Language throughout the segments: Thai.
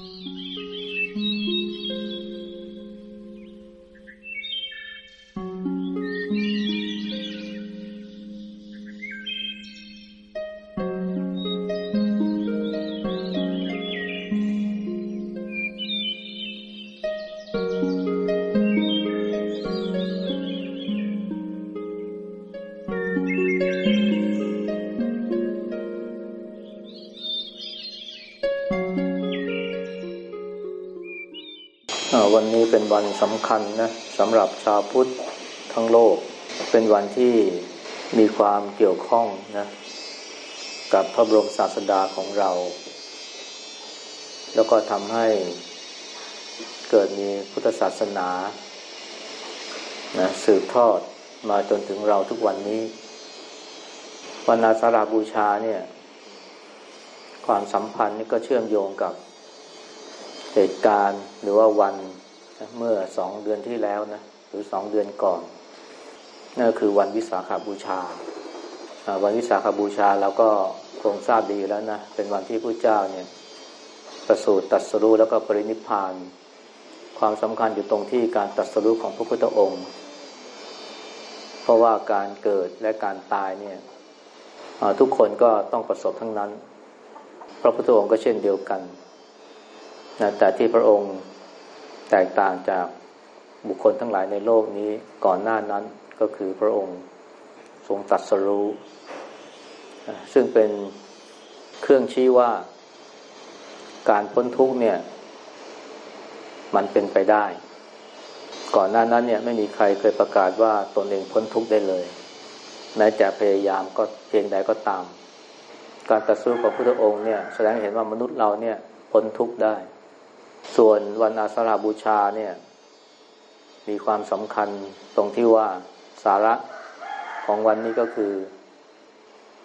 วัน วันสำคัญนะสำหรับชาวพุทธทั้งโลก เป็นวันที่มีความเกี่ยวข้องนะกับพระบรมศาสดาของเรา แล้วก็ทำให้เกิดมีพุทธศาสนานะสืบทอดมาจนถึงเราทุกวันนี้วันอาสาฬบูชาเนี่ยความสัมพันธ์นี่ก็เชื่อมโยงกับเหตุการณ์หรือว่าวัน เมื่อสองเดือนที่แล้วนะหรือสองเดือนก่อนนั่นคือวันวิสาขาบูชา วันวิสาขาบูชาเราก็คงทราบดีแล้วนะ เป็นวันที่พระเจ้าเนี่ยประสูติตรัสรู้แล้วก็ปรินิพาน ความสำคัญอยู่ตรงที่การตรัสรู้ของพระพุทธองค์ เพราะว่าการเกิดและการตายเนี่ยทุกคนก็ต้องประสบทั้งนั้น พระพุทธองค์ก็เช่นเดียวกันนะแต่ที่พระองค์ แตกต่างจากบุคคลทั้งหลายในโลกนี้ก่อนหน้านั้นก็คือพระองค์ทรงตัดสรู้ซึ่งเป็นเครื่องชี้ว่าการพ้นทุกเนี่ย มันเป็นไปได้ ก่อนหน้านั้นเนี่ยไม่มีใครเคยประกาศว่าตนเองพ้นทุกได้เลยแม้จะพยายามก็เพียงใดก็ตาม การตัดสู้ของพระองค์เนี่ย แสดงเห็นว่ามนุษย์เราเนี่ยพ้นทุกได้ ส่วนวันอาสาฬบูชาเนี่ย มีความสำคัญตรงที่ว่าสาระของวันนี้ก็คือ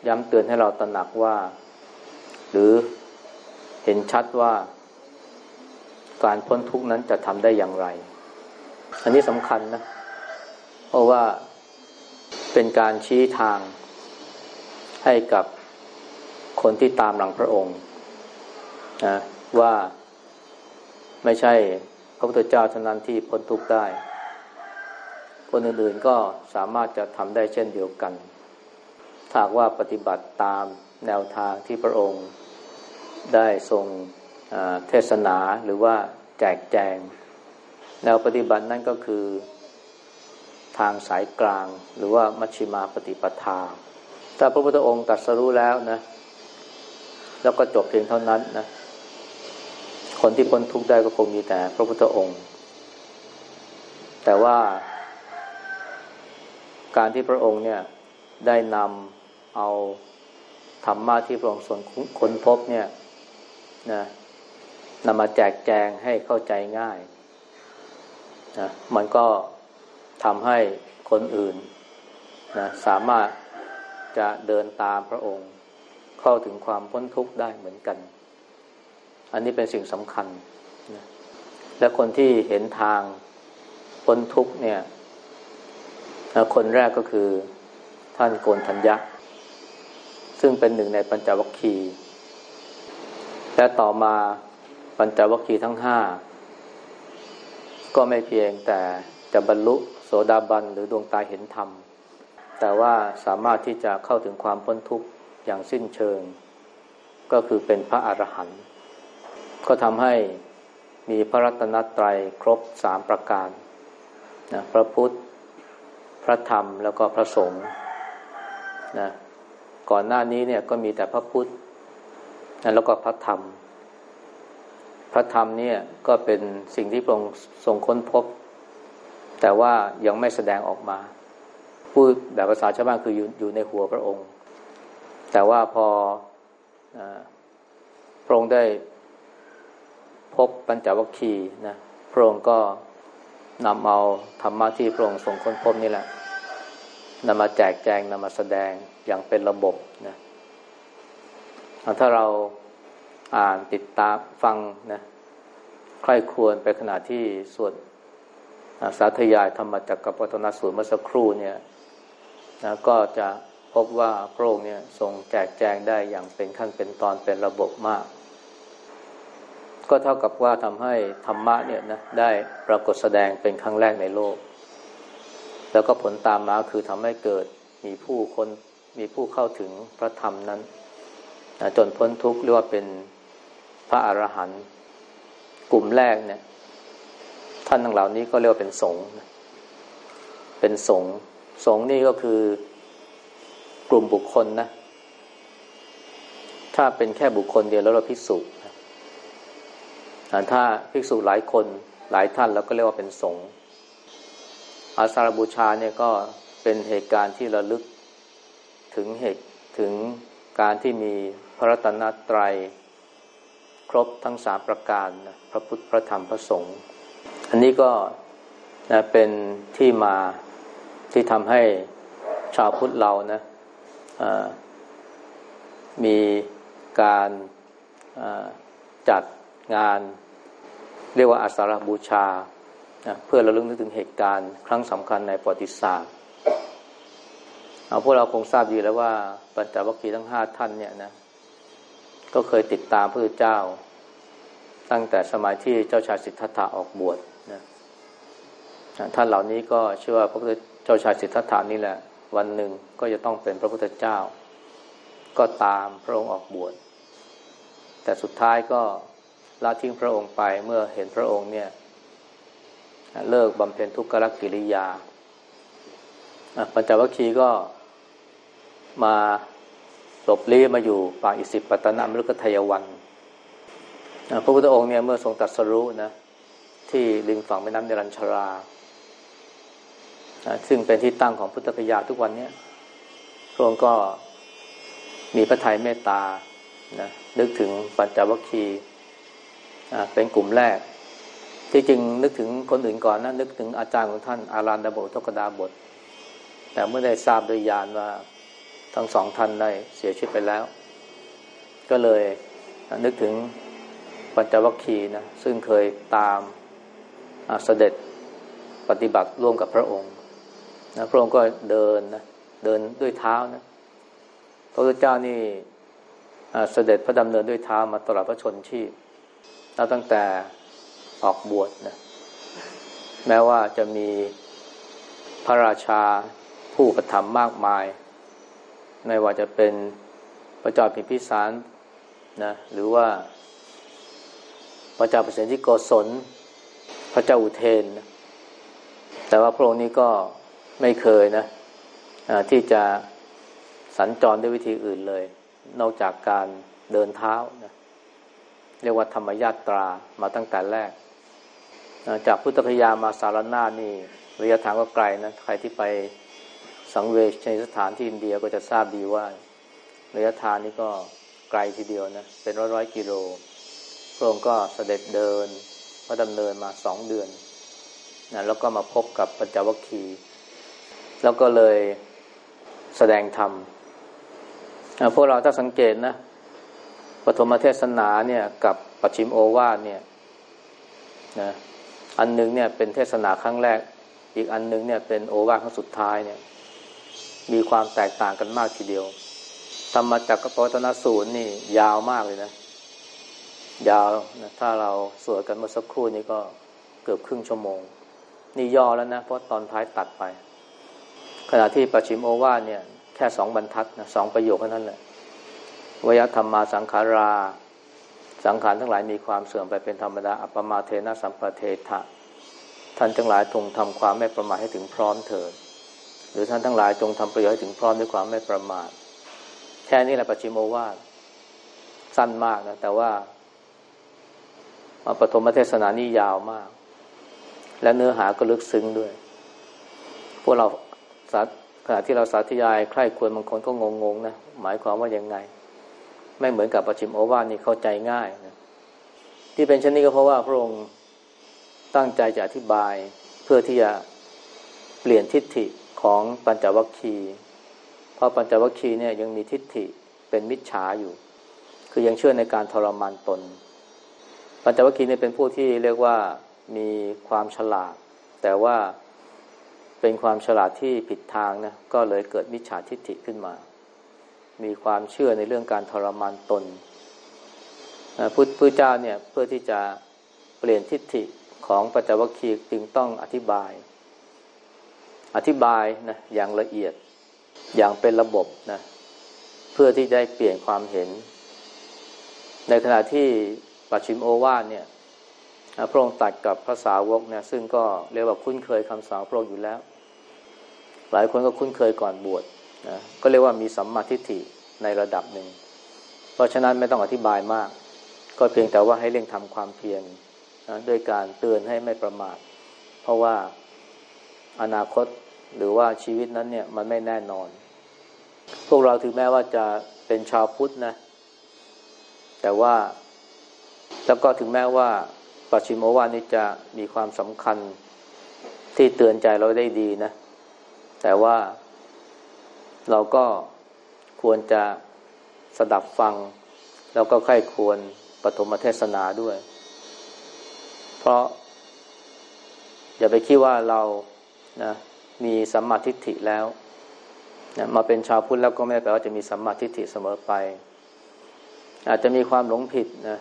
ย้ำเตือนให้เราตระหนักว่า หรือเห็นชัดว่า การพ้นทุกข์นั้นจะทำได้อย่างไร อันนี้สำคัญนะ เพราะว่าเป็นการชี้ทางให้กับคนที่ตามหลังพระองค์นะว่า ไม่ใช่พระพุทธเจ้าเท่านั้นที่พ้นทุกข์ได้ คนอื่นๆก็สามารถจะทำได้เช่นเดียวกันถ้าว่าปฏิบัติตามแนวทางที่พระองค์ได้ทรงเทศนาหรือว่าแจกแจง แนวปฏิบัตินั่นก็คือทางสายกลางหรือว่ามัชฌิมาปฏิปทา ถ้าพระพุทธองค์ตรัสรู้แล้วนะ แล้วก็จบเพียงเท่านั้นนะ คนที่พ้นทุกข์ได้ก็คงมีแต่พระพุทธองค์ แต่ว่าการที่พระองค์เนี่ยได้นำเอาธรรมะที่พระองค์ทรงค้นพบเนี่ยนะนำมาแจกแจงให้เข้าใจง่ายนะมันก็ทำให้คนอื่นนะสามารถจะเดินตามพระองค์ เข้าถึงความพ้นทุกข์ได้เหมือนกัน อันนี้เป็นสิ่งสำคัญนะและคนที่เห็นทางพ้นทุกเนี่ย คนแรกก็คือท่านโกนทัญญะ ซึ่งเป็นหนึ่งในปัญจวัคคีย์และต่อมาปัญจวัคคีย์ทั้งห้าก็ไม่เพียงแต่จะบรรลุโสดาบันหรือดวงตาเห็นธรรม แต่ว่าสามารถที่จะเข้าถึงความพ้นทุกข์อย่างสิ้นเชิง ก็คือเป็นพระอรหันต์ ก็ทำให้มีพระรัตนตรัยครบสามประการนะพระพุทธ พระธรรมแล้วก็พระสงฆ์นะก่อนหน้านี้เนี่ยก็มีแต่พระพุทธนะแล้วก็พระธรรม พระธรรมเนี่ยก็เป็นสิ่งที่พระองค์ทรงค้นพบ แต่ว่ายังไม่แสดงออกมา พูดแบบภาษาชาวบ้านคืออยู่อยู่ในหัวพระองค์ แต่ว่าพอพระองค์ได้ พบปัญจวัคคีย์นะพระองค์ก็นำเอาธรรมะที่พระองค์ทรงค้นพบนี่แหละนำมาแจกแจงนำมาแสดงอย่างเป็นระบบนะถ้าเราอ่านติดตามฟังนะใครควรไปขณะที่สวดสาธยายธรรมจักรปัตนสูตรเมื่อสักครู่เนี่ยนะก็จะพบว่าพระองค์เนี่ยทรงแจกแจงได้อย่างเป็นขั้นเป็นตอนเป็นระบบมาก ก็เท่ากับว่าทำให้ธรรมะเนี่ยนะได้ปรากฏแสดงเป็นครั้งแรกในโลก แล้วก็ผลตามมาคือทำให้เกิดมีผู้คนมีผู้เข้าถึงพระธรรมนั้นจนพ้นทุกข์เรียกว่าเป็นพระอรหันต์กลุ่มแรกเนี่ย ท่านทั้งเหล่านี้ก็เรียกว่าเป็นสงฆ์เป็นสงฆ์สงฆ์นี่ก็คือกลุ่มบุคคลนะ ถ้าเป็นแค่บุคคลเดียวแล้วเราพิสูจน์ ถ้าภิกษุหลายคนหลายท่านเราก็เรียกว่าเป็นสงฆ์อาสาฬบูชาเนี่ยก็เป็นเหตุการณ์ที่ระลึกถึงเหตุถึงการที่มีพระรัตนตรัยครบทั้งสามประการนะพระพุทธพระธรรมพระสงฆ์อันนี้ก็นะเป็นที่มาที่ทำให้ชาวพุทธเรานะมีการจัดงาน เรียกว่าอาสาฬบูชาเพื่อระลึกนึกถึงเหตุการณ์ ครั้งสำคัญในประวัติศาสตร์เอาพวกเราคงทราบดีแล้วว่าปัญจวัคคีย์ทั้งห้าท่านเนี่ยนะก็เคยติดตามพระเจ้า ตั้งแต่สมัยที่เจ้าชายสิทธัตถะออกบวชนะท่านเหล่านี้ก็เชื่อว่าพระเจ้าชายสิทธัตถะนี่แหละ วันหนึ่งก็จะต้องเป็นพระพุทธเจ้า ก็ตามพระองค์ออกบวชแต่สุดท้ายก็ ละทิ้งพระองค์ไปเมื่อเห็นพระองค์เนี่ย เลิกบำเพ็ญทุกขลักกิริยาปัญจวัคคีย์ก็มาหลบลี้มาอยู่ป่าอิสิปตนามฤกทยวันพระพุทธองค์เนี่ยเมื่อทรงตัดสรู้นะที่ริมฝั่งแม่น้ำเนรัญชรา ซึ่งเป็นที่ตั้งของพุทธคยาทุกวันนี้พระองค์ก็มีพระทัยเมตตานะนึกถึงปัญจวัคคีย์ เป็นกลุ่มแรก ที่จริงนึกถึงคนอื่นก่อนนะนึกถึงอาจารย์ของท่านอารันดาบทกดาบท แต่เมื่อได้ทราบโดยญาณว่าทั้งสองท่านได้เสียชีวิตไปแล้ว ก็เลยนึกถึงปัญจวัคคีย์นะซึ่งเคยตามเสด็จปฏิบัติร่วมกับพระองค์นะพระองค์ก็เดินนะเดินด้วยเท้านะพระพุทธเจ้านี่เสด็จพระดำเนินด้วยเท้ามาตลอดพระชนชีพ แล้วตั้งแต่ออกบวชนะแม้ว่าจะมีพระราชาผู้ประทับมากมาย ไม่ว่าจะเป็นพระเจ้าพิมพิสารนะหรือว่าพระเจ้าเปรตที่โกศล พระเจ้าอุเทนนะแต่ว่าพระองค์นี้ก็ไม่เคยนะะที่จะสัญจรด้วยวิธีอื่นเลย นอกจากการเดินเท้านะ เรียกว่าธรรมญาตรามาตั้งแต่แรก จากพุทธคยามาสารนานี่ระยะทางก็ไกลนะใครที่ไปสังเวชในสถานที่อินเดียก็จะทราบดีว่าระยะทางนี้ก็ไกลทีเดียวนะเป็นร้อยร้อยกิโลพระองค์ก็เสด็จเดินพระดำเนินมาสองเดือนนะแล้วก็มาพบกับปัญจวัคคีย์แล้วก็เลยแสดงธรรมพวกเราถ้าสังเกตนะ ปฐมเทศนาเนี่ยกับปัจฉิมโอวาทเนี่ยนะอันนึงเนี่ยเป็นเทศนาครั้งแรก อีกอันนึงเนี่ยเป็นโอวาทครั้งสุดท้ายเนี่ย มีความแตกต่างกันมากทีเดียวธรรมจักรปวัตนสูตรนี่ยาวมากเลยนะ ยาวนะถ้าเราสวดกันเมื่อสักครู่นี้ก็เกือบครึ่งชั่วโมง นี่ย่อแล้วนะ เพราะตอนท้ายตัดไป ขณะที่ปัจฉิมโอวาทเนี่ย แค่สองบรรทัดนะสองประโยคเท่านั้นแหละ วยธรรมมาสังขารา สังขารทั้งหลายมีความเสื่อมไปเป็นธรรมดาอัปมาเทนะสัมปเทถะท่านทั้งหลายจงทำความไม่ประมาทให้ถึงพร้อมเถิดหรือท่านทั้งหลายจงทำประโยชน์ให้ถึงพร้อมด้วยความไม่ประมาทแค่นี้แหละปัจฉิมโอวาทสั้นมากนะแต่ว่ามาปฐมเทศนานี่ยาวมาก และเนื้อหาก็ลึกซึ้งด้วย พวกเราขณะที่เราสาธยายใคร่ควรบางคนก็งงๆนะหมายความว่ายังไง ไม่เหมือนกับประชิมโอวาทนี่เข้าใจง่ายนะที่เป็นเช่นนี้ก็เพราะว่าพระองค์ตั้งใจจะอธิบายเพื่อที่จะเปลี่ยนทิฏฐิของปัญจวัคคีย์เพราะปัญจวัคคีย์เนี่ยยังมีทิฏฐิเป็นมิจฉาอยู่ คือยังเชื่อในการทรมานตน ปัญจวัคคีย์เนี่ยเป็นผู้ที่เรียกว่ามีความฉลาด แต่ว่าเป็นความฉลาดที่ผิดทางนะก็เลยเกิดมิจฉาทิฏฐิขึ้นมา มีความเชื่อในเรื่องการทรมานตนพุทธพุทธเจ้าเนี่ยเพื่อที่จะเปลี่ยนทิฏฐิของปัจจวัคคีย์จึงต้องอธิบาย อธิบายนะอย่างละเอียดอย่างเป็นระบบนะเพื่อที่จะเปลี่ยนความเห็น ในขณะที่ปัจฉิมโอวาทเนี่ยพระองค์ตัดกับภาษาวกเนี่ยซึ่งก็เรียกว่าคุ้นเคยคำสอนพระองค์อยู่แล้ว หลายคนก็คุ้นเคยก่อนบวช นะก็เรียกว่ามีสัมมาทิฏฐิในระดับหนึ่ง เพราะฉะนั้นไม่ต้องอธิบายมาก ก็เพียงแต่ว่าให้เร่งทำความเพียรนะด้วยการเตือนให้ไม่ประมาท เพราะว่าอนาคตหรือว่าชีวิตนั้นเนี่ยมันไม่แน่นอน พวกเราถึงแม้ว่าจะเป็นชาวพุทธนะ แต่ว่าแล้วก็ถึงแม้ว่าปัจฉิมโอวานี้จะมีความสำคัญที่เตือนใจเราได้ดีนะ แต่ว่า เราก็ควรจะสดับฟัง แล้วก็ใคร่ควรปฐมเทศนาด้วย เพราะ อย่าไปคิดว่าเรานะมีสัมมาทิฏฐิแล้วนะมาเป็นชาวพุทธแล้วก็ไม่ได้แปลว่าจะมีสัมมาทิฏฐิเสมอไป อาจจะมีความหลงผิดนะ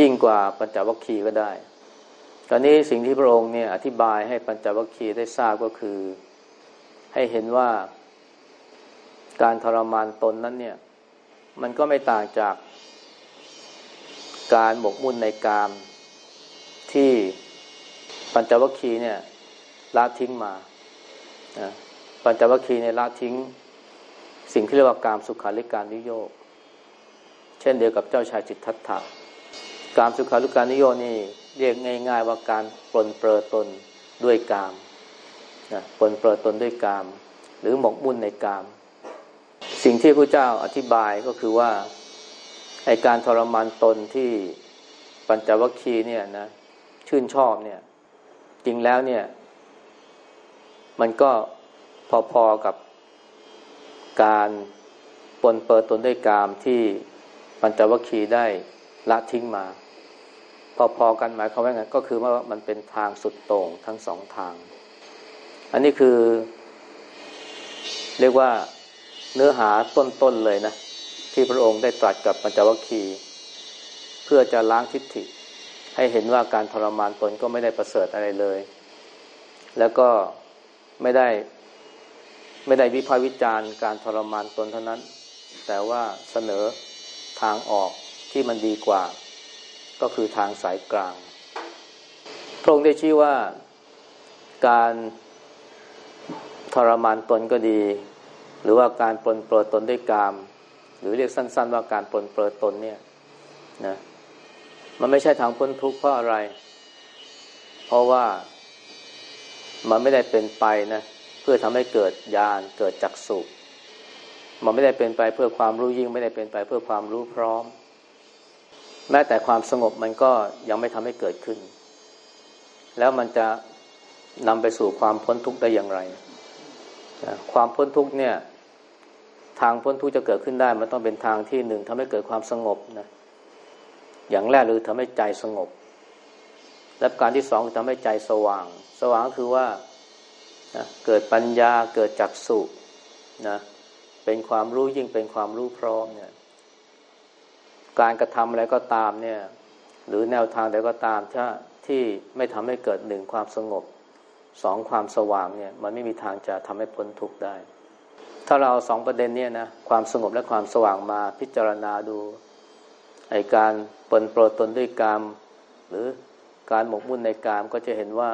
ยิ่งกว่าปัญจวัคคีย์ก็ได้ตอนนี้สิ่งที่พระองค์เนี่ยอธิบายให้ปัญจวัคคีย์ได้ทราบก็คือ ให้เห็นว่า การทรมานตนนั้นเนี่ย มันก็ไม่ต่างจากการหมกมุ่นในกามที่ปัญจวัคคีย์เนี่ยละทิ้งมาปัญจวัคคีย์ในละทิ้ง สิ่งที่เรียกว่าการสุขาริการนิโยกเช่นเดียวกับเจ้าชายจิตทัตถะการสุขาริการนิโยนี่เรียกง่าย ๆ ว่าการปลนเปลือตนด้วยกามนะปลนเปลือตนด้วยกาม หรือหมกมุ่นในกาม สิ่งที่พระเจ้าอธิบายก็คือว่าไอการทรมานตนที่ปัญจวัคคีย์เนี่ยนะชื่นชอบเนี่ย จริงแล้วเนี่ย มันก็พอๆกับการปนเปิดตนด้วยกามที่ปัญจวัคคีย์ได้ละทิ้งมา พอๆกันหมายความว่าไงก็คือว่ามันเป็นทางสุดโต่งทั้งสองทาง อันนี้คือ เรียกว่า เนื้อหาต้นๆเลยนะ ที่พระองค์ได้ตรัสกับปัญจวัคคีย์เพื่อจะล้างทิฏฐิ ให้เห็นว่าการทรมานตนก็ไม่ได้ประเสริฐอะไรเลย แล้วก็ไม่ได้ไม่ได้วิพากษ์วิจารณ์การทรมานตนเท่านั้น แต่ว่าเสนอทางออกที่มันดีกว่า ก็คือทางสายกลาง พระองค์ได้ชี้ว่าการทรมานตนก็ดี หรือว่าการปลนเปลือตนด้วยกาม หรือเรียกสั้น ๆ ว่าการปลนเปลือตนเนี่ยนะมันไม่ใช่ทางพ้นทุกข์เพราะอะไร เพราะว่ามันไม่ได้เป็นไปนะเพื่อทำให้เกิดญาณเกิดจักสุมันไม่ได้เป็นไปเพื่อความรู้ยิ่งไม่ได้เป็นไปเพื่อความรู้พร้อม แม้แต่ความสงบมันก็ยังไม่ทำให้เกิดขึ้น แล้วมันจะนำไปสู่ความพ้นทุกข์ได้อย่างไร ความพ้นทุกเนี่ย ทางพ้นทุกจะเกิดขึ้นได้ มันต้องเป็นทางที่หนึ่งทำให้เกิดความสงบนะอย่างแรกหรือทำให้ใจสงบ และการที่สองคือทำให้ใจสว่าง สว่างก็คือว่านะเกิดปัญญาเกิดจักสุนะเป็นความรู้ยิ่งเป็นความรู้พร้อมเนี่ย การกระทำอะไรก็ตามเนี่ย หรือแนวทางใดก็ตามถ้าที่ไม่ทำให้เกิดหนึ่งความสงบ สองความสว่างเนี่ยมันไม่มีทางจะทำให้พ้นทุกข์ได้ ถ้าเราสองประเด็นเนี่ยนะความสงบและความสว่างมาพิจารณาดูไอการปนโปรตนด้วยกรรมหรือการหมกมุ่นในกามก็จะเห็นว่า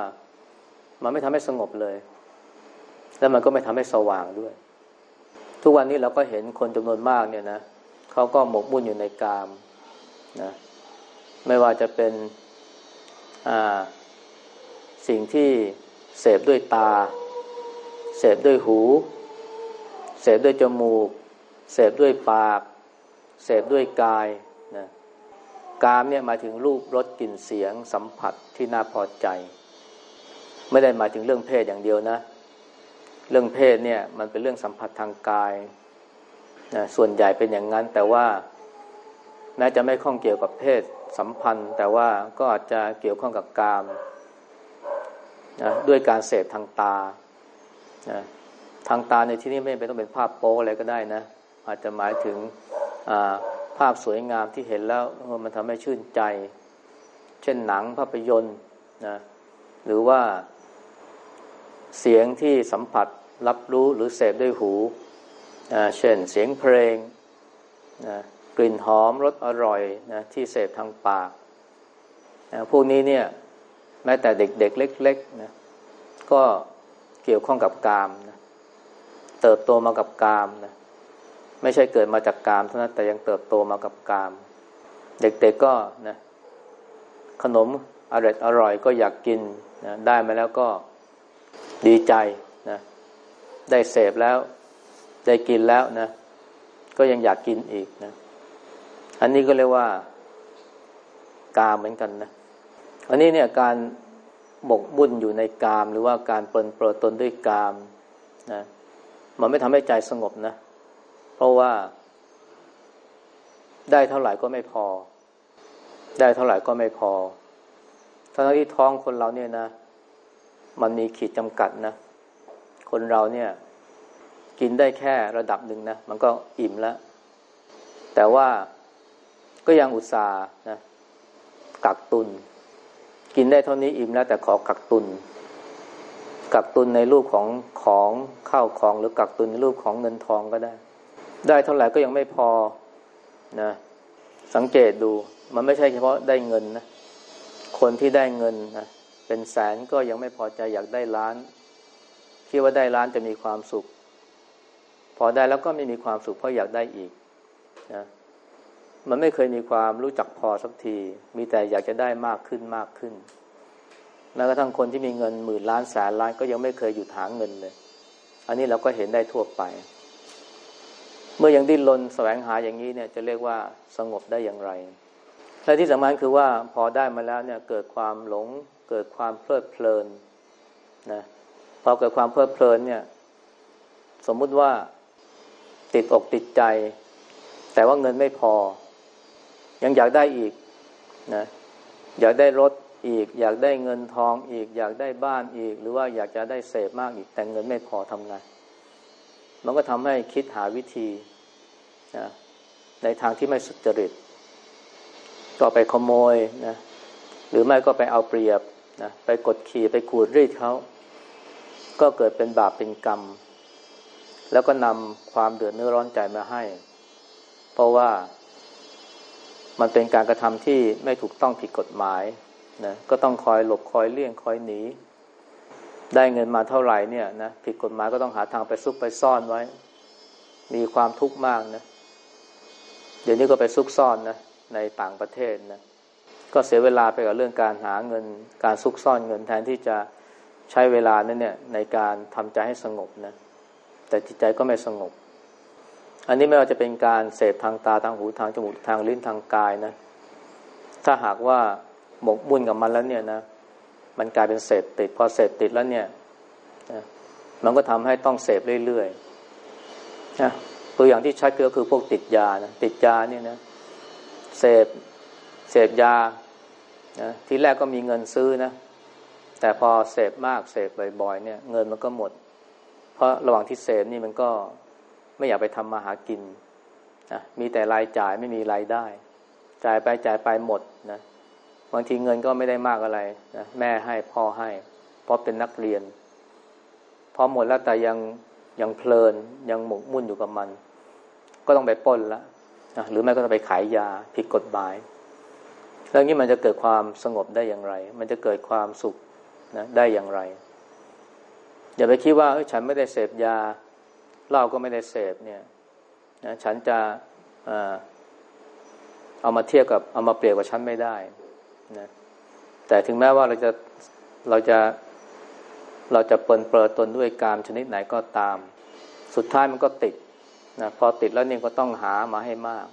มันไม่ทำให้สงบเลย แล้วมันก็ไม่ทำให้สว่างด้วย ทุกวันนี้เราก็เห็นคนจำนวนมากเนี่ยนะเขาก็หมกมุ่นอยู่ในกามนะไม่ว่าจะเป็นสิ่งที่ เสพด้วยตา เสพด้วยหู เสพด้วยจมูก เสพด้วยปาก เสพด้วยกายนะกามเนี่ยมาถึงรูปรสกลิ่นเสียง สัมผัสที่น่าพอใจ ไม่ได้หมายถึงเรื่องเพศอย่างเดียวนะ เรื่องเพศเนี่ยมันเป็นเรื่องสัมผัสทางกายนะส่วนใหญ่เป็นอย่างนั้นแต่ว่าแม้จะไม่ข้องเกี่ยวกับเพศสัมพันธ์ แต่ว่าก็อาจจะเกี่ยวข้องกับกาม นะด้วยการเสพทางตานะทางตาในที่นี้ไม่เป็นต้องเป็นภาพโป๊อะไรก็ได้นะ อาจจะหมายถึงภาพสวยงามที่เห็นแล้วมันทำให้ชื่นใจ เช่นหนังภาพยนตร์นะหรือว่าเสียงที่สัมผัสรับรู้หรือเสพด้วยหูเช่นเสียงเพลงนะกลิ่นหอมรสอร่อยนะที่เสพทางปากนะพวกนี้เนี่ย แม้แต่เด็กๆเล็กๆนะก็เกี่ยวข้องกับกามนะเติบโตมากับกามนะไม่ใช่เกิดมาจากกามเท่านั้นแต่ยังเติบโตมากับกาม เด็กๆก็นะขนมอร่อยอร่อยก็อยากกินนะได้มาแล้วก็ดีใจนะได้เสพแล้ว ได้กินแล้วนะ ก็ยังอยากกินอีกนะ อันนี้ก็เรียกว่ากามเหมือนกันนะ อันนี้เนี่ยการหมกบุ่นอยู่ในกาม หรือว่าการเปินเปรตนด้วยกามนะมันไม่ทำให้ใจสงบนะ เพราะว่า ได้เท่าไหร่ก็ไม่พอ ได้เท่าไหร่ก็ไม่พอทั้งที่ท้องคนเราเนี่ยนะ มันมีขีดจำกัดนะ คนเราเนี่ย กินได้แค่ระดับหนึ่งนะ มันก็อิ่มแล้ว แต่ว่าก็ยังอุตส่าห์นะกักตุน กินได้เท่านี้อิ่มแล้วแต่ขอกักตุน กักตุนในรูปของของข้าวของหรือกักตุนในรูปของเงินทองก็ได้ ได้เท่าไหร่ก็ยังไม่พอนะสังเกตดูมันไม่ใช่เฉพาะได้เงินนะคนที่ได้เงินนะเป็นแสนก็ยังไม่พอใจอยากได้ล้านคิดว่าได้ล้านจะมีความสุข พอได้แล้วก็ไม่มีความสุขเพราะอยากได้อีกนะ มันไม่เคยมีความรู้จักพอสักที มีแต่อยากจะได้มากขึ้นมากขึ้นแม้กระทั่งคนที่มีเงินหมื่นล้านแสนล้านก็ยังไม่เคยหยุดหาเงินเลย อันนี้เราก็เห็นได้ทั่วไป เมื่อยังดิ้นรนแสวงหาอย่างนี้เนี่ยจะเรียกว่าสงบได้อย่างไร และที่สำคัญคือว่าพอได้มาแล้วเนี่ยเกิดความหลง เกิดความเพลิดเพลินนะพอเกิดความเพลิดเพลินเนี่ย สมมุติว่าติดอกติดใจ แต่ว่าเงินไม่พอ ยังอยากได้อีกนะอยากได้รถอีก อยากได้เงินทองอีก อยากได้บ้านอีก หรือว่าอยากจะได้เสพมากอีก แต่เงินไม่พอทำไงมันก็ทำให้คิดหาวิธีนะในทางที่ไม่สุจริต ก็ไปขโมยนะหรือไม่ก็ไปเอาเปรียบนะไปกดขี่ไปขูดรีดเขาก็เกิดเป็นบาปเป็นกรรม แล้วก็นำความเดือดเนื้อร้อนใจมาให้ เพราะว่า มันเป็นการกระทำที่ไม่ถูกต้องผิดกฎหมายนะก็ต้องคอยหลบคอยเลี่ยงคอยหนีได้เงินมาเท่าไหร่เนี่ยนะผิดกฎหมายก็ต้องหาทางไปซุกไปซ่อนไว้ มีความทุกข์มากนะเดี๋ยวนี้ก็ไปซุกซ่อนนะในต่างประเทศนะก็เสียเวลาไปกับเรื่องการหาเงิน การซุกซ่อนเงินแทนที่จะใช้เวลานั้นเนี่ยในการทำใจให้สงบนะแต่จิตใจก็ไม่สงบ อันนี้ไม่ว่าจะเป็นการเสพทางตาทางหูทางจมูกทางลิ้นทางกายนะ ถ้าหากว่าหมกมุ่นกับมันแล้วเนี่ยนะ มันกลายเป็นเสพติดพอเสพติดแล้วเนี่ยมันก็ทำให้ต้องเสพเรื่อยๆนะตัวอย่างที่ชัดก็คือพวกติดยานะติดยาเนี่ยนะเสพเสพยานะทีแรกก็มีเงินซื้อนะ แต่พอเสพมากเสพบ่อยๆเนี่ย เงินมันก็หมด เพราะระหว่างที่เสพนี่มันก็ ไม่อยากไปทำมาหากินนะมีแต่รายจ่ายไม่มีรายได้ จ่ายไปจ่ายไปหมดนะบางทีเงินก็ไม่ได้มากอะไรนะแม่ให้พ่อให้ เพราะเป็นนักเรียน พอหมดแล้วแต่ยังยังเพลินยังหมกมุ่นอยู่กับมัน ก็ต้องไปป้นละนะหรือไม่ก็ต้องไปขายยาผิดกฎหมายแล้วนี้มันจะเกิดความสงบได้อย่างไร มันจะเกิดความสุขนะได้อย่างไร อย่าไปคิดว่าฉันไม่ได้เสพยา เหล้าก็ไม่ได้เสพเนี่ยนะฉันจะเอามาเทียบกับเอามาเปรียบกับฉันไม่ได้นะแต่ถึงแม้ว่าเราจะเราจะเราจะเปินเปิดตนด้วยการชนิดไหนก็ตาม สุดท้ายมันก็ติดนะพอติดแล้วนี่ก็ต้องหามาให้มาก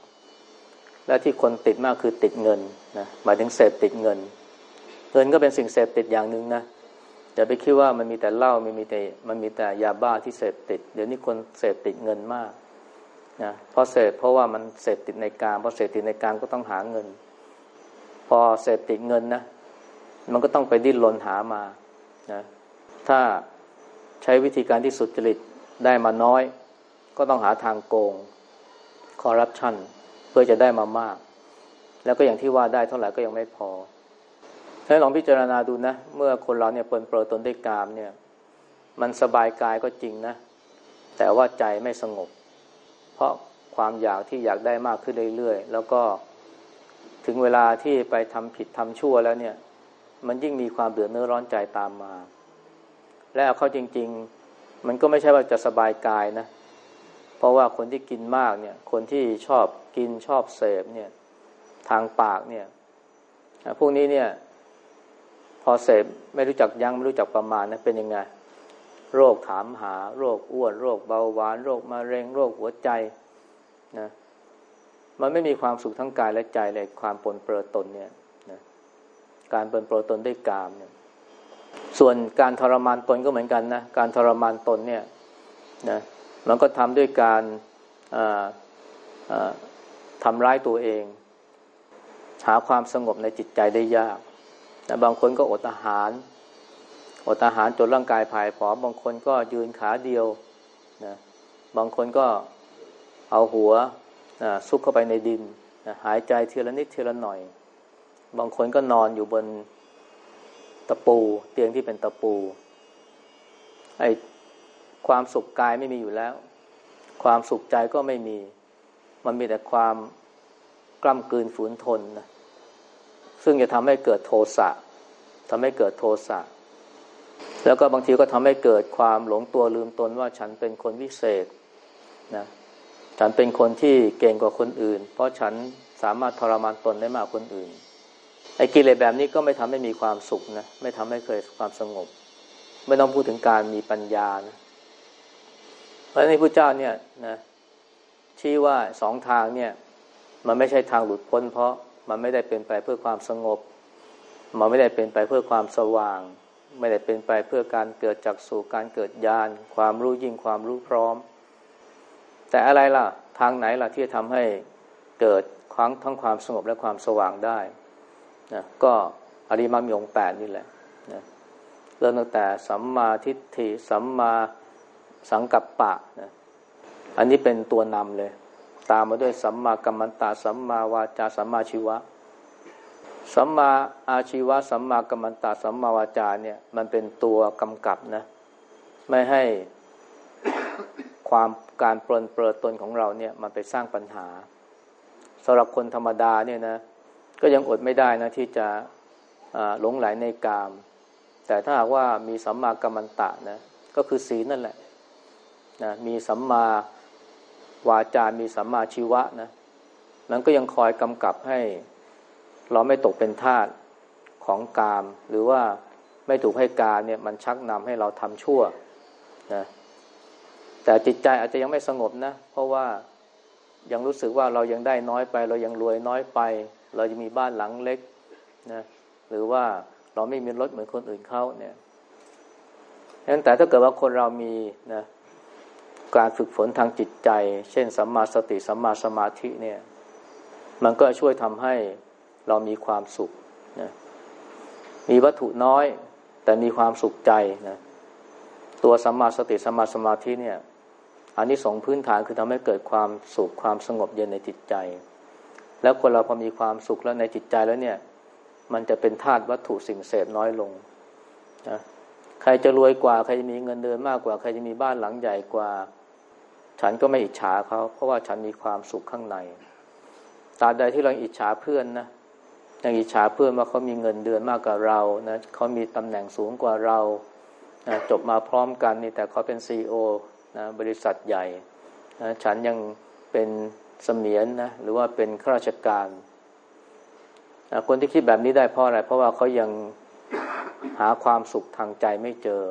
และที่คนติดมากคือติดเงินนะหมายถึงเสพติดเงิน เงินก็เป็นสิ่งเสพติดอย่างหนึ่งนะ อย่าไปคิดว่ามันมีแต่เหล้ามันมีแต่มันมีแต่ยาบ้าที่เสพติด เดี๋ยวนี้คนเสพติดเงินมากนะเพราะเสพเพราะว่ามันเสพติดในการเพราะเสพติดในการก็ต้องหาเงิน พอเสพติดเงินนะมันก็ต้องไปดิ้นรนหามานะถ้าใช้วิธีการที่สุจริตได้มาน้อย ก็ต้องหาทางโกงคอร์รัปชันเพื่อจะได้มามาก แล้วก็อย่างที่ว่าได้เท่าไหร่ก็ยังไม่พอ ให้ลองพิจารณาดูนะ เมื่อคนเราเนี่ยเปิดเปิดตนด้วยกามเนี่ย มันสบายกายก็จริงนะ แต่ว่าใจไม่สงบ เพราะความอยากที่อยากได้มากขึ้นเรื่อยๆ แล้วก็ถึงเวลาที่ไปทำผิดทำชั่วแล้วเนี่ย มันยิ่งมีความเดือดเนื้อร้อนใจตามมา และเอาเข้าจริง ๆ มันก็ไม่ใช่ว่าจะสบายกายนะ เพราะว่าคนที่กินมากเนี่ย คนที่ชอบกินชอบเสพเนี่ย ทางปากเนี่ย พวกนี้เนี่ย อเสพไม่รู้จักยัง้งไม่รู้จักประมาณนะเป็นยังไง โรคถามหา โรคอ้วน โรคเบาหวาน โรคมะเร็ง โรคหัวใจนะมันไม่มีความสุขทั้งกายและใจเลยความปนเปื้อตนเนี่ยนะการปนเปื้อตนด้วยกามเนี่ยส่วนการทรมานตนก็เหมือนกันนะการทรมานตนเนี่ยนะมันก็ทำด้วยการทำร้ายตัวเอง หาความสงบในจิตใจได้ยาก นะบางคนก็อดอาหาร อดอาหารจนร่างกายผายผอมบางคนก็ยืนขาเดียวนะบางคนก็เอาหัวซุกเข้าไปในดินหายใจทีละนิดทีละหน่อย บางคนก็นอนอยู่บนตะปู เตียงที่เป็นตะปูไอ้ความสุขกายไม่มีอยู่แล้ว ความสุขใจก็ไม่มี มันมีแต่ความกล้ำกลืนฝืนทนนะ ซึ่งจะทำให้เกิดโทสะทำให้เกิดโทสะแล้วก็บางทีก็ทำให้เกิดความหลงตัวลืมตนว่าฉันเป็นคนวิเศษนะฉันเป็นคนที่เก่งกว่าคนอื่น เพราะฉันสามารถทรมานตนได้มากคนอื่นไอ้กิเลสแบบนี้ก็ไม่ทำให้มีความสุขนะไม่ทำให้เคยความสงบ ไม่ต้องพูดถึงการมีปัญญานะเพราะในพระเจ้าเนี่ยนะชี้ว่าสองทางเนี่ย มันไม่ใช่ทางหลุดพ้นเพราะ มันไม่ได้เป็นไปเพื่อความสงบ มันไม่ได้เป็นไปเพื่อความสว่าง ไม่ได้เป็นไปเพื่อการเกิดจากสู่การเกิดญาณความรู้ยิ่งความรู้พร้อม แต่อะไรล่ะทางไหนล่ะที่จะทำให้เกิดครั้งทั้งความสงบและความสว่างได้นะก็อริมัมีองแปดนี่แหละนะเริ่มตั้งแต่สัมมาทิฏฐิสัมมาสังกัปปะนะอันนี้เป็นตัวนำเลย ตามมาด้วยสัมมากัมมันตาสัมมาวาจาสัมมาชีวะ สัมมาอาชีวะสัมมากัมมันตาสัมมาวาจาเนี่ยมันเป็นตัวกำกับนะ ไม่ให้ความการปลนเปลือตนของเราเนี่ยมันไปสร้างปัญหาสำหรับคนธรรมดาเนี่ยนะก็ยังอดไม่ได้นะที่จะหลงไหลในกาม แต่ถ้าหากว่ามีสัมมากัมมันตะนะก็คือศีลนั่นแหละนะมีสัมมา วาจามีสัมมาชีวะนะมันก็ยังคอยกำกับให้ เราไม่ตกเป็นทาสของกาม หรือว่าไม่ถูกให้การเนี่ยมันชักนำให้เราทำชั่วนะแต่จิตใจอาจจะยังไม่สงบนะ เพราะว่ายังรู้สึกว่าเรายังได้น้อยไป เรายังรวยน้อยไป เราจะมีบ้านหลังเล็กนะหรือว่าเราไม่มีรถเหมือนคนอื่นเขาเนี่ยแต่ถ้าเกิดว่าคนเรามีนะ การฝึกฝนทางจิตใจ เช่นสัมมาสติสัมมาสมาธิเนี่ยมันก็ช่วยทำให้เรามีความสุขนะมีวัตถุน้อยแต่มีความสุขใจนะตัวสัมมาสติสัมมาสมาธิเนี่ยอันนี้สองพื้นฐานคือทำให้เกิดความสุขความสงบเย็นในจิตใจ แล้วคนเราพอมีความสุขแล้วในจิตใจแล้วเนี่ย มันจะเป็นธาตุวัตถุสิ่งเสพน้อยลงนะใครจะรวยกว่า ใครจะมีเงินเดือนมากกว่า ใครจะมีบ้านหลังใหญ่กว่า ฉันก็ไม่อิจฉาเขาเพราะว่าฉันมีความสุขข้างในตราใดที่เราอิจฉาเพื่อนนะยังอิจฉาเพื่อนว่าเขามีเงินเดือนมากกว่าเรานะเขามีตำแหน่งสูงกว่าเรานะจบมาพร้อมกันนี่แต่เขาเป็นซีอนะบริษัทใหญ่นะฉันยังเป็นเสมียนนะหรือว่าเป็นข้าราชการนะคนที่คิดแบบนี้ได้เพราะอะไร เพราะว่าเขายังหาความสุขทางใจไม่เจอ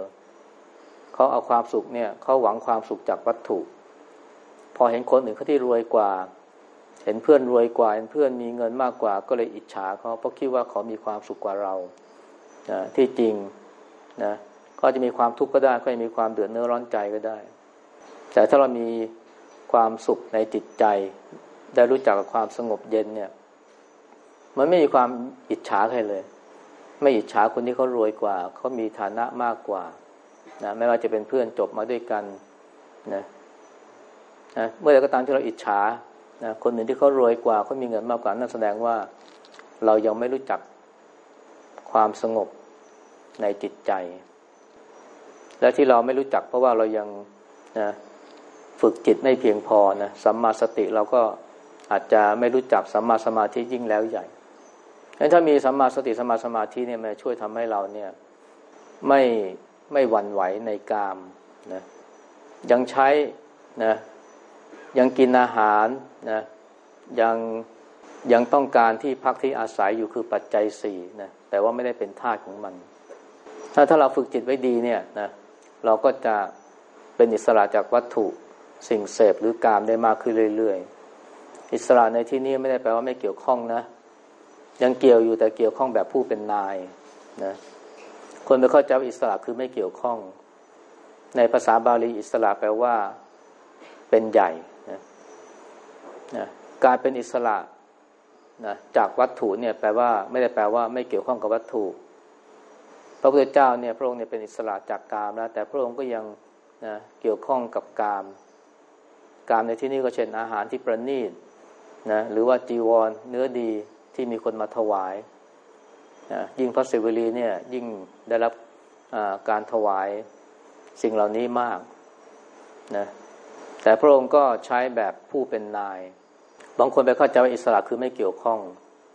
เขาเอาความสุขเนี่ยเขาหวังความสุขจากวัตถุ พอเห็นคนอื่นเขาที่รวยกว่า เห็นเพื่อนรวยกว่า เห็นเพื่อนมีเงินมากกว่า ก็เลยอิจฉาเขาเพราะคิดว่าเขามีความสุขกว่าเรานะที่จริงนะก็จะมีความทุกข์ก็ได้ ก็จะมีความเดือดเนื้อร้อนใจก็ได้ แต่ถ้าเรามีความสุขในจิตใจ ได้รู้จักกับความสงบเย็นเนี่ย มันไม่มีความอิจฉาใครเลย ไม่อิจฉาคนที่เขารวยกว่าเขามีฐานะมากกว่านะไม่ว่าจะเป็นเพื่อนจบมาด้วยกันนะ นะเมื่อใดก็ตามที่เราอิจฉานะคนอื่นที่เขารวยกว่าเขามีเงินมากกว่านั่นแสดงว่าเรายังไม่รู้จักความสงบในจิตใจ และที่เราไม่รู้จักเพราะว่าเรายังนะฝึกจิตไม่เพียงพอนะสัมมาสติเราก็อาจจะไม่รู้จักสัมมาสมาธิยิ่งแล้วใหญ่งั้นถ้ามีสัมมาสติสัมมาสมาธิเนี่ยมันช่วยทำให้เราเนี่ยไม่ไม่หวั่นไหวในกามนะยังใช้นะ ยังกินอาหารนะยังยังต้องการที่พักที่อาศัยอยู่คือปัจจัยสี่นะแต่ว่าไม่ได้เป็นทาสของมัน ถ้าถ้าเราฝึกจิตไว้ดีเนี่ยนะเราก็จะเป็นอิสระจากวัตถุสิ่งเสพหรือกามได้มากขึ้นเรื่อยๆ อิสระในที่นี้ไม่ได้แปลว่าไม่เกี่ยวข้องนะ ยังเกี่ยวอยู่แต่เกี่ยวข้องแบบผู้เป็นนายนะคนไปเข้าใจอิสระคือไม่เกี่ยวข้อง ในภาษาบาลีอิสระแปลว่าเป็นใหญ่ นะการเป็นอิสระนะจากวัตถุเนี่ยแปลว่าไม่ได้แปลว่าไม่เกี่ยวข้องกับวัตถุ พระพุทธเจ้าเนี่ยพระองค์เนี่ยเป็นอิสระจากกามแล้วแต่พระองค์ก็ยังนะเกี่ยวข้องกับกาม กามในที่นี้ก็เช่นอาหารที่ประณีตนะหรือว่าจีวรเนื้อดีที่มีคนมาถวายนะยิ่งพระศิวลีเนี่ยยิ่งได้รับการถวายสิ่งเหล่านี้มากนะแต่พระองค์ก็ใช้แบบผู้เป็นนาย บางคนไปเข้าใจว่าอิสระคือไม่เกี่ยวข้อง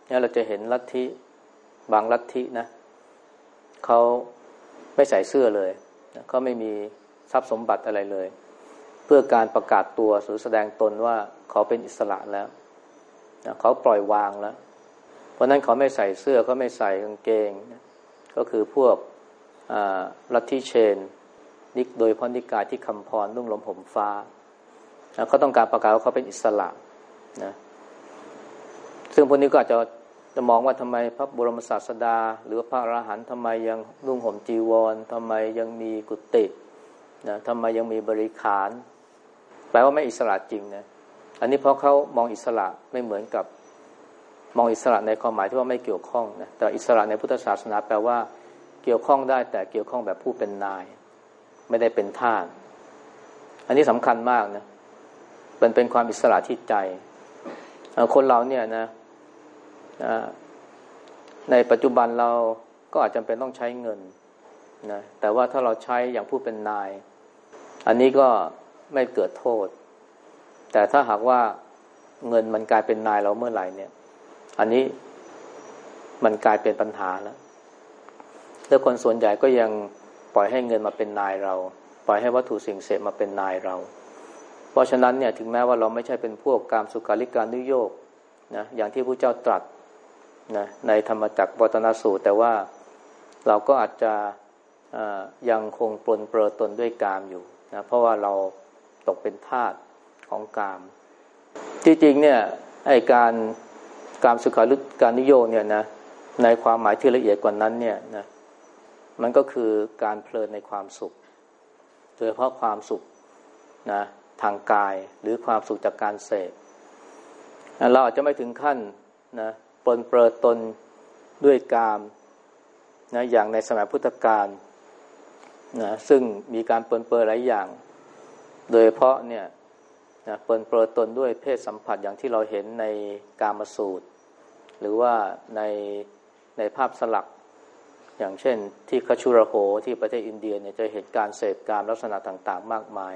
เนี่ยเราจะเห็นลัทธิบางลัทธินะเขาไม่ใส่เสื้อเลยเขาไม่มีทรัพย์สมบัติอะไรเลย เพื่อการประกาศตัวหรือแสดงตนว่าเขาเป็นอิสระแล้วเขาปล่อยวางแล้ว เพราะนั้นเขาไม่ใส่เสื้อเขาไม่ใส่กางเกง ก็คือพวกลัทธิเชนนิกโดยพนิกายที่คำพรนุ่งลมผมฟ้าเขาต้องการประกาศว่าเขาเป็นอิสระ นะซึ่งพวกนี้ก็อาจจะจะมองว่าทำไมพระบรมศาสดา หรือพระอรหันต์ทำไมยังนุ่งห่มจีวรทำไมยังมีกุฏินะทำไมยังมีบริขาร แปลว่าไม่อิสระจริงนะอันนี้เพราะเขามองอิสระไม่เหมือนกับมองอิสระในความหมายที่ว่าไม่เกี่ยวข้องนะแต่อิสระในพุทธศาสนาแปลว่าเกี่ยวข้องได้แต่เกี่ยวข้องแบบผู้เป็นนาย ไม่ได้เป็นทาสอันนี้สำคัญมากนะเป็นเป็นความอิสระที่ใจ คนเราเนี่ยนะในปัจจุบันเราก็อาจจำเป็นต้องใช้เงินนะแต่ว่าถ้าเราใช้อย่างผู้เป็นนาย อันนี้ก็ไม่เกิดโทษ แต่ถ้าหากว่าเงินมันกลายเป็นนายเราเมื่อไหร่เนี่ย อันนี้มันกลายเป็นปัญหาแล้วแล้วคนส่วนใหญ่ก็ยังปล่อยให้เงินมาเป็นนายเรา ปล่อยให้วัตถุสิ่งเสพมาเป็นนายเรา เพราะฉะนั้นเนี่ยถึงแม้ว่าเราไม่ใช่เป็นพวกการสุขาริการนุโยกนะอย่างที่พระเจ้าตรัสนะในธรรมจักรวัตนสูตร แต่ว่าเราก็อาจจะยังคงปลนเปลือตนด้วยกามอยู่นะเพราะว่าเราตกเป็นทาสของกาม ที่จริงเนี่ยไอการการสุขารุการนิโยเนี่ยนะในความหมายที่ละเอียดกว่านั้นเนี่ยนะมันก็คือการเพลินในความสุข โดยเฉพาะความสุขนะ ทางกายหรือความสุขจากการเสพเราอาจจะไม่ถึงขั้นนะปนเปื้อตนด้วยกามนะอย่างในสมัยพุทธกาลนะซึ่งมีการปนเปื้อหลายอย่าง โดยเพราะเนี่ยนะปนเปื้อตนด้วยเพศสัมผัสอย่างที่เราเห็นในกามสูตร หรือว่าในในภาพสลักอย่างเช่นที่คชุระโหที่ประเทศอินเดียเนี่ยจะเห็นการเสพการลักษณะต่าง ๆ มากมาย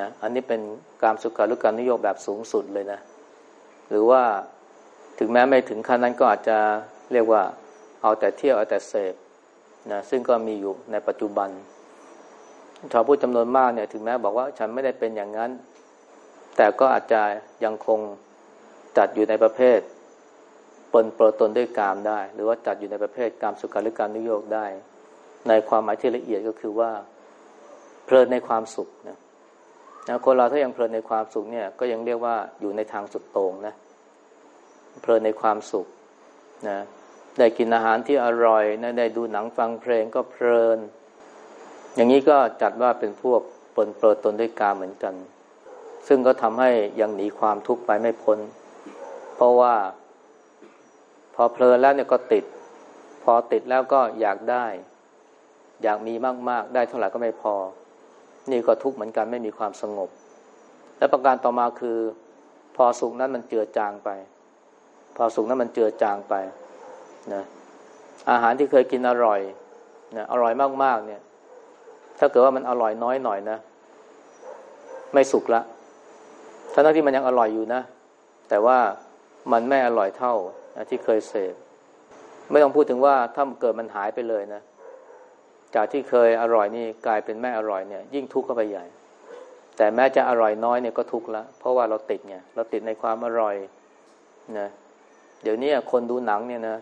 นะอันนี้เป็นการสุขารุการนิยมแบบสูงสุดเลยนะ หรือว่าถึงแม้ไม่ถึงขั้นนั้นก็อาจจะเรียกว่าเอาแต่เที่ยวเอาแต่เสพนะซึ่งก็มีอยู่ในปัจจุบันชาวพุทธจำนวนมากเนี่ยถึงแม้บอกว่าฉันไม่ได้เป็นอย่างนั้น แต่ก็อาจจะยังคงจัดอยู่ในประเภทปนเปื้อตนด้วยกามได้ หรือว่าจัดอยู่ในประเภทกามสุขาหรือการนิยกได้ ในความหมายที่ละเอียดก็คือว่าเพลินในความสุขนะ นะคนเราถ้ายังเพลินในความสุขเนี่ย ก็ยังเรียกว่าอยู่ในทางสุดโต่งนะเพลินในความสุขนะได้กินอาหารที่อร่อยนะได้ดูหนังฟังเพลงก็เพลิน อย่างนี้ก็จัดว่าเป็นพวกปนเปื้อตนด้วยกาเหมือนกัน ซึ่งก็ทำให้ยังหนีความทุกข์ไปไม่พ้น เพราะว่า พอเพลินแล้วเนี่ยก็ติด พอติดแล้วก็อยากได้ อยากมีมาก ๆ ได้เท่าไหร่ก็ไม่พอ นี่ก็ทุกข์เหมือนกันไม่มีความสงบ และประการต่อมาคือ พอสุขนั้นมันเจือจางไป พอสุขนั้นมันเจือจางไปนะอาหารที่เคยกินอร่อยนะอร่อยมากๆเนี่ย ถ้าเกิดว่ามันอร่อยน้อยหน่อยนะ ไม่สุกละทั้งที่มันยังอร่อยอยู่นะ แต่ว่ามันไม่อร่อยเท่านะที่เคยเสพไม่ต้องพูดถึงว่าถ้าเกิดมันหายไปเลยนะ จากที่เคยอร่อยนี่กลายเป็นไม่อร่อยเนี่ย ยิ่งทุกข์เข้าไปใหญ่ แต่แม้จะอร่อยน้อยเนี่ยก็ทุกข์ละเพราะว่าเราติดไงเราติดในความอร่อยนะเดี๋ยวนี้คนดูหนังเนี่ยนะ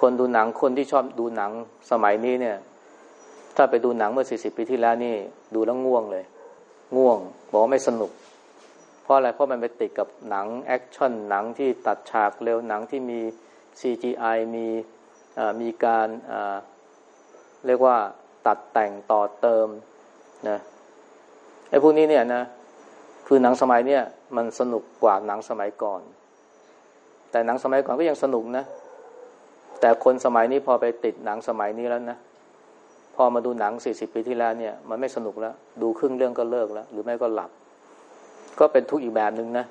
คนดูหนังคนที่ชอบดูหนังสมัยนี้เนี่ย ถ้าไปดูหนังเมื่อสี่สิบปีที่แล้วนี่ ดูแล้วง่วงเลย ง่วง บอกไม่สนุก เพราะอะไรเพราะมันไปติดกับหนังแอคชั่นหนังที่ตัดฉากเร็วหนังที่มี CGI มีมีการ เรียกว่าตัดแต่งต่อเติมนะไอ้พวกนี้เนี่ยนะคือหนังสมัยเนี่ยมันสนุกกว่าหนังสมัยก่อน แต่หนังสมัยก่อนก็ยังสนุกนะ แต่คนสมัยนี้พอไปติดหนังสมัยนี้แล้วนะพอมาดูหนังสี่สิบปีที่แล้วเนี่ย มันไม่สนุกแล้ว ดูครึ่งเรื่องก็เลิกแล้ว หรือไม่ก็หลับ ก็เป็นทุกข์อีกแบบหนึ่งนะ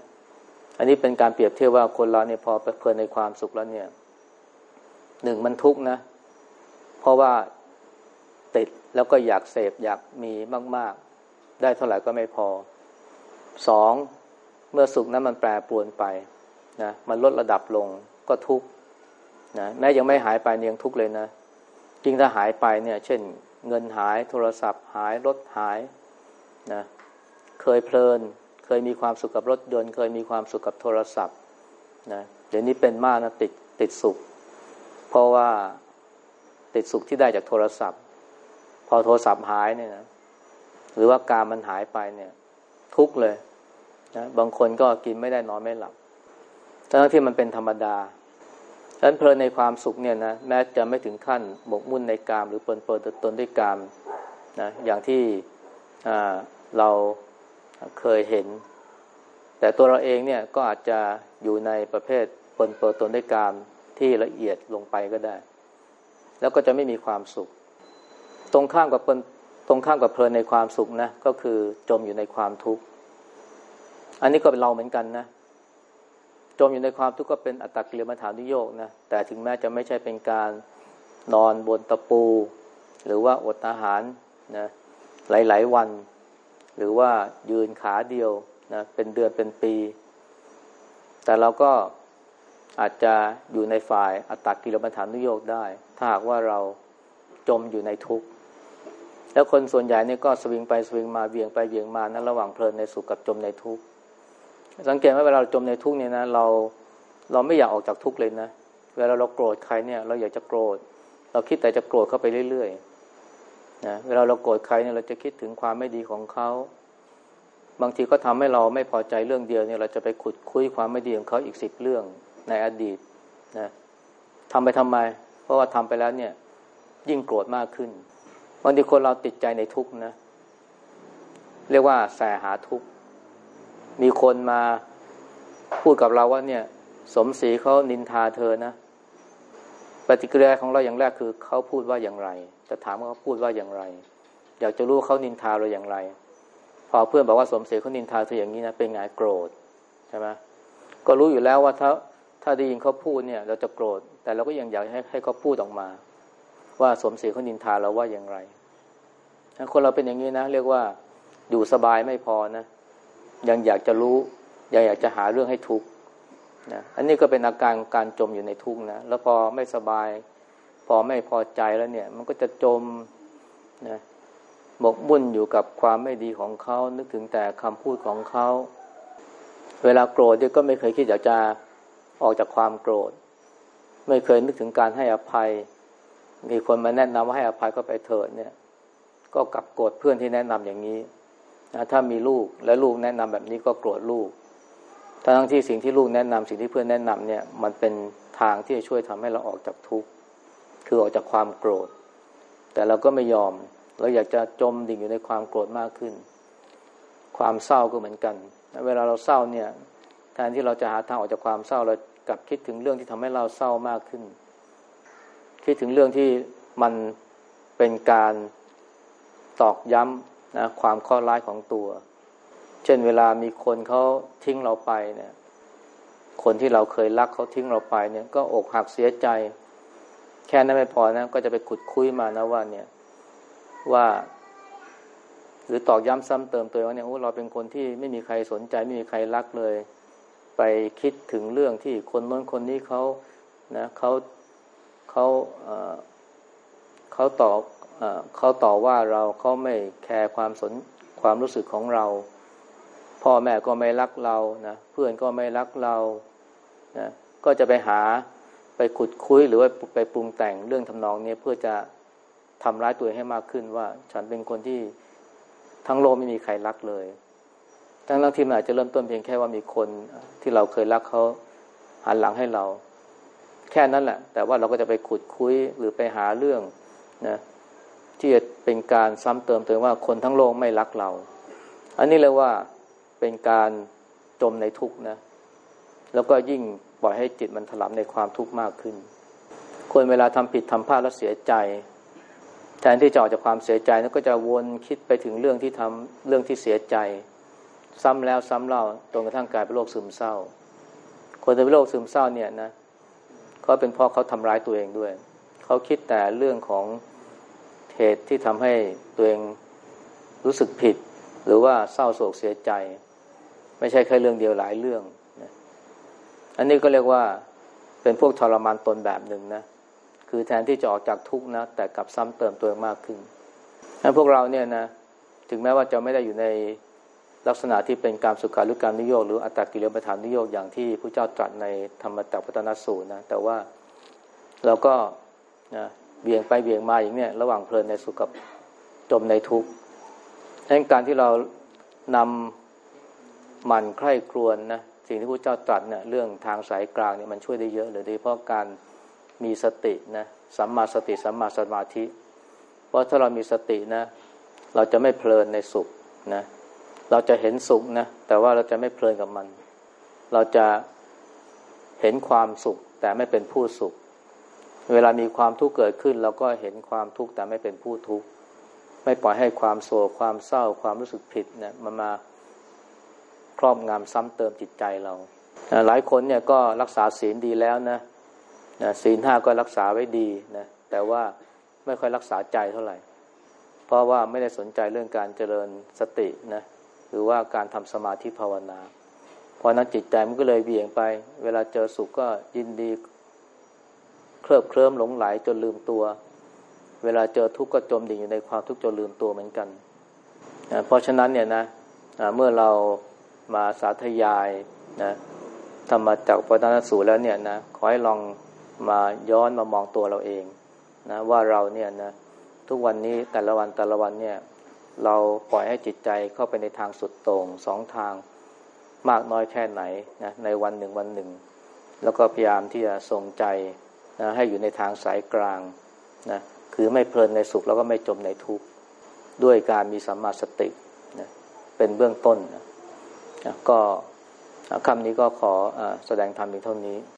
อันนี้เป็นการเปรียบเทียบว่าคนเราเนี่ยพอเพลินในความสุขแล้วเนี่ยหนึ่งมันทุกข์นะ เพราะว่า ติดแล้วก็อยากเสพอยากมีมาก ๆ ได้เท่าไหร่ก็ไม่พอสองเมื่อสุขนั้นมันแปรปรวนไปนะมันลดระดับลงก็ทุกข์นะแม้ยังไม่หายไปยังทุกข์เลยนะจริงถ้าหายไปเนี่ย เช่น เงินหายโทรศัพท์หายรถหายนะเคยเพลิน เคยมีความสุขกับรถยนต์เคยมีความสุขกับโทรศัพท์นะเดี๋ยวนี้เป็นมากนะติดติดสุข เพราะว่าติดสุขที่ได้จากโทรศัพท์ อโทรศัพท์หายเนี่ยนะหรือว่าการมันหายไปเนี่ย ทุกเลยนะบางคนก็กินไม่ได้นอนไม่หลับทั้งที่มันเป็นธรรมดาดังนั้นเพลินในความสุขเนี่ยนะแม้จะไม่ถึงขั้นหมกมุ่นในกาม หรือเปินเปิดตนด้วยกามนะอย่างที่เราเคยเห็น แต่ตัวเราเองเนี่ยก็อาจจะอยู่ในประเภทเปินเปิดตนด้วยกามที่ละเอียดลงไปก็ได้ แล้วก็จะไม่มีความสุข ตรงข้ามกับเปินตรงข้ามกับเพลินในความสุขนะก็คือจมอยู่ในความทุกข์อันนี้ก็เป็นเราเหมือนกันนะจมอยู่ในความทุกข์ก็เป็นอัตตกิลมัฐานุโยกนะแต่ถึงแม้จะไม่ใช่เป็นการนอนบนตะปู หรือว่าอดอาหารนะหลาย ๆ วัน หรือว่ายืนขาเดียวนะเป็นเดือนเป็นปี แต่เราก็อาจจะอยู่ในฝ่ายอัตตกิลมัฐานุโยกได้ ถ้าหากว่าเราจมอยู่ในทุกข์ แล้วคนส่วนใหญ่เนี่ยก็สวิงไปสวิงมาเวียงไปเวียงมานะระหว่างเพลินในสุขกับจมในทุกข์สังเกตว่าเวลาเราจมในทุกข์เนี่ยนะเราเราไม่อยากออกจากทุกข์เลยนะเวลาเราโกรธใครเนี่ย เราอยากจะโกรธ เราคิดแต่จะโกรธเข้าไปเรื่อยๆนะเวลาเราโกรธใครเนี่ยเราจะคิดถึงความไม่ดีของเขาบางทีก็ทำให้เราไม่พอใจเรื่องเดียวเนี่ย เราจะไปขุดคุยความไม่ดีของเขาอีกสิบเรื่องในอดีตนะทำไปทำไม เพราะว่าทำไปแล้วเนี่ย ยิ่งโกรธมากขึ้น บางทีคนเราติดใจในทุกนะ เรียกว่าแสหาทุก มีคนมาพูดกับเราว่าเนี่ย สมศรีเขานินทาเธอนะ ปฏิกิริยาของเราอย่างแรกคือเขาพูดว่าอย่างไร จะถามว่าเขาพูดว่าอย่างไร อยากจะรู้เขานินทาเราอย่างไร พอเพื่อนบอกว่าสมศรีเขานินทาเธออย่างนี้นะเป็นไงโกรธใช่ไหมก็รู้อยู่แล้วว่าถ้าถ้าได้ยินเขาพูดเนี่ย เราจะโกรธ แต่เราก็ยังอยากให้ให้เขาพูดออกมา ว่าสมศรีเขานินทาเราว่าอย่างไร คนเราเป็นอย่างนี้นะ เรียกว่าอยู่สบายไม่พอนะ ยังอยากจะรู้ ยังอยากจะหาเรื่องให้ทุกข์นะอันนี้ก็เป็นอาการการจมอยู่ในทุกข์นะ แล้วพอไม่สบาย พอไม่พอใจแล้วเนี่ย มันก็จะจมนะหมกมุ่นอยู่กับความไม่ดีของเขา นึกถึงแต่คำพูดของเขา เวลาโกรธก็ไม่เคยคิดอยากจะออกจากความโกรธ ไม่เคยนึกถึงการให้อภัย มีคนมาแนะนำว่าให้อภัยก็ไปเถิดเนี่ย ก็กลับโกรธเพื่อนที่แนะนำอย่างนี้นะถ้ามีลูกและลูกแนะนำแบบนี้ก็โกรธลูกทั้งที่สิ่งที่ลูกแนะนำสิ่งที่เพื่อนแนะนำเนี่ย มันเป็นทางที่จะช่วยทำให้เราออกจากทุกข์คือออกจากความโกรธ แต่เราก็ไม่ยอมเราอยากจะจมดิ่งอยู่ในความโกรธมากขึ้น ความเศร้าก็เหมือนกัน เวลาเราเศร้าเนี่ยแทนที่เราจะหาทางออกจากความเศร้าเรากลับคิดถึงเรื่องที่ทำให้เราเศร้ามากขึ้น คิดถึงเรื่องที่มันเป็นการตอกย้ำนะความข้อร้ายของตัว เช่นเวลามีคนเขาทิ้งเราไปเนี่ย คนที่เราเคยรักเขาทิ้งเราไปเนี่ย ก็อกหักเสียใจ แค่นั้นไม่พอนะ ก็จะไปขุดคุยมานะว่าเนี่ยว่า หรือตอกย้ำซ้ำเติมตัวว่าเนี่ยโอ้เราเป็นคนที่ไม่มีใครสนใจ ไม่มีใครรักเลย ไปคิดถึงเรื่องที่คนน้นคนนี้เขานะเขา เขาเขาต่อเขาต่อว่าเราเขาไม่แคร์ความสนความรู้สึกของเรา พ่อแม่ก็ไม่รักเรานะเพื่อนก็ไม่รักเรานะก็จะไปหาไปขุดคุยหรือว่าไปปรุงแต่งเรื่องทำนองนี้เพื่อจะทำร้ายตัวเองให้มากขึ้นว่า ฉันเป็นคนที่ทั้งโลกไม่มีใครรักเลยทั้งทั้งที่มันอาจจะเริ่มต้นเพียงแค่ว่ามีคนที่เราเคยรักเขาหันหลังให้เรา แค่นั้นแหละ แต่ว่าเราก็จะไปขุดคุยหรือไปหาเรื่องนะที่จะเป็นการซ้ำเติมเตัวว่าคนทั้งโลกไม่รักเรา อันนี้เลยว่าเป็นการจมในทุกข์นะ แล้วก็ยิ่งปล่อยให้จิตมันถลำในความทุกข์มากขึ้น คนเวลาทำผิดทำพลาดแล้วเสียใจ แทนที่จะออกจากความเสียใจนั้นก็จะวนคิดไปถึงเรื่องที่ทำเรื่องที่เสียใจ ซ้ำแล้วซ้ำเล่าจนกระทั่งกลายเป็นโรคซึมเศร้า คนที่เป็นโรคซึมเศร้าเนี่ยนะ เขาเป็นเพราะเขาทำร้ายตัวเองด้วย เขาคิดแต่เรื่องของเหตุที่ทำให้ตัวเองรู้สึกผิด หรือว่าเศร้าโศกเสียใจ ไม่ใช่แค่เรื่องเดียวหลายเรื่องนะอันนี้ก็เรียกว่าเป็นพวกทรมานตนแบบหนึ่งนะ คือแทนที่จะออกจากทุกข์นะ แต่กลับซ้ำเติมตัวเองมากขึ้นพวกเราเนี่ยนะ ถึงแม้ว่าจะไม่ได้อยู่ใน ลักษณะที่เป็นการสุขาหรือการนิโยกหรืออัตตกิเลสประธานนิโยกอย่างที่พระเจ้าตรัสในธรรมจักรพัฒนสูตรนะแต่ว่าเราก็นะเบี่ยงไปเบี่ยงมาอย่างเนี้ยระหว่างเพลินในสุขกับจมในทุกข์ดังนั้นการที่เรานำมันใคร่ครวญนะสิ่งที่พระเจ้าตรัสเนี่ยเรื่องทางสายกลางเนี่ยมันช่วยได้เยอะเลยโดยเฉพาะการมีสตินะสัมมาสติสัมมาสมาธิ เพราะถ้าเรามีสตินะ เราจะไม่เพลินในสุขนะ เราจะเห็นสุขนะแต่ว่าเราจะไม่เพลินกับมัน เราจะเห็นความสุข แต่ไม่เป็นผู้สุข เวลามีความทุกข์เกิดขึ้น เราก็เห็นความทุกข์แต่ไม่เป็นผู้ทุกข์ไม่ปล่อยให้ความโศกความเศร้าความรู้สึกผิดเนี่ยมันมาครอบงำซ้ำเติมจิตใจเราหลายคนเนี่ยก็รักษาศีลดีแล้วนะนะศีลห้าก็รักษาไว้ดีนะแต่ว่าไม่ค่อยรักษาใจเท่าไหร่ เพราะว่าไม่ได้สนใจเรื่องการเจริญสตินะ หรือว่าการทำสมาธิภาวนา เพราะนั้นจิตใจมันก็เลยเบี่ยงไป เวลาเจอสุขก็ยินดี เคลิบเคลิ้มหลงไหลจนลืมตัว เวลาเจอทุกข์ก็จมดิ่งอยู่ในความทุกข์จนลืมตัวเหมือนกันนะเพราะฉะนั้นเนี่ยนะเมื่อเรามาสาธยายนะธรรมจากรปตนสูแล้วเนี่ยนะขอให้ลองมาย้อนมามองตัวเราเองนะว่าเราเนี่ยนะทุกวันนี้แต่ละวันแต่ละวันเนี่ย เราปล่อยให้จิตใจเข้าไปในทางสุดโต่งสองทางมากน้อยแค่ไหนนะในวันหนึ่งวันหนึ่ง แล้วก็พยายามที่จะทรงใจนะให้อยู่ในทางสายกลางนะคือไม่เพลินในสุขแล้วก็ไม่จมในทุกข์ด้วยการมีสัมมาสตินะเป็นเบื้องต้นนะก็คำนี้ก็ขออแสดงธรรมเพียงเท่านี้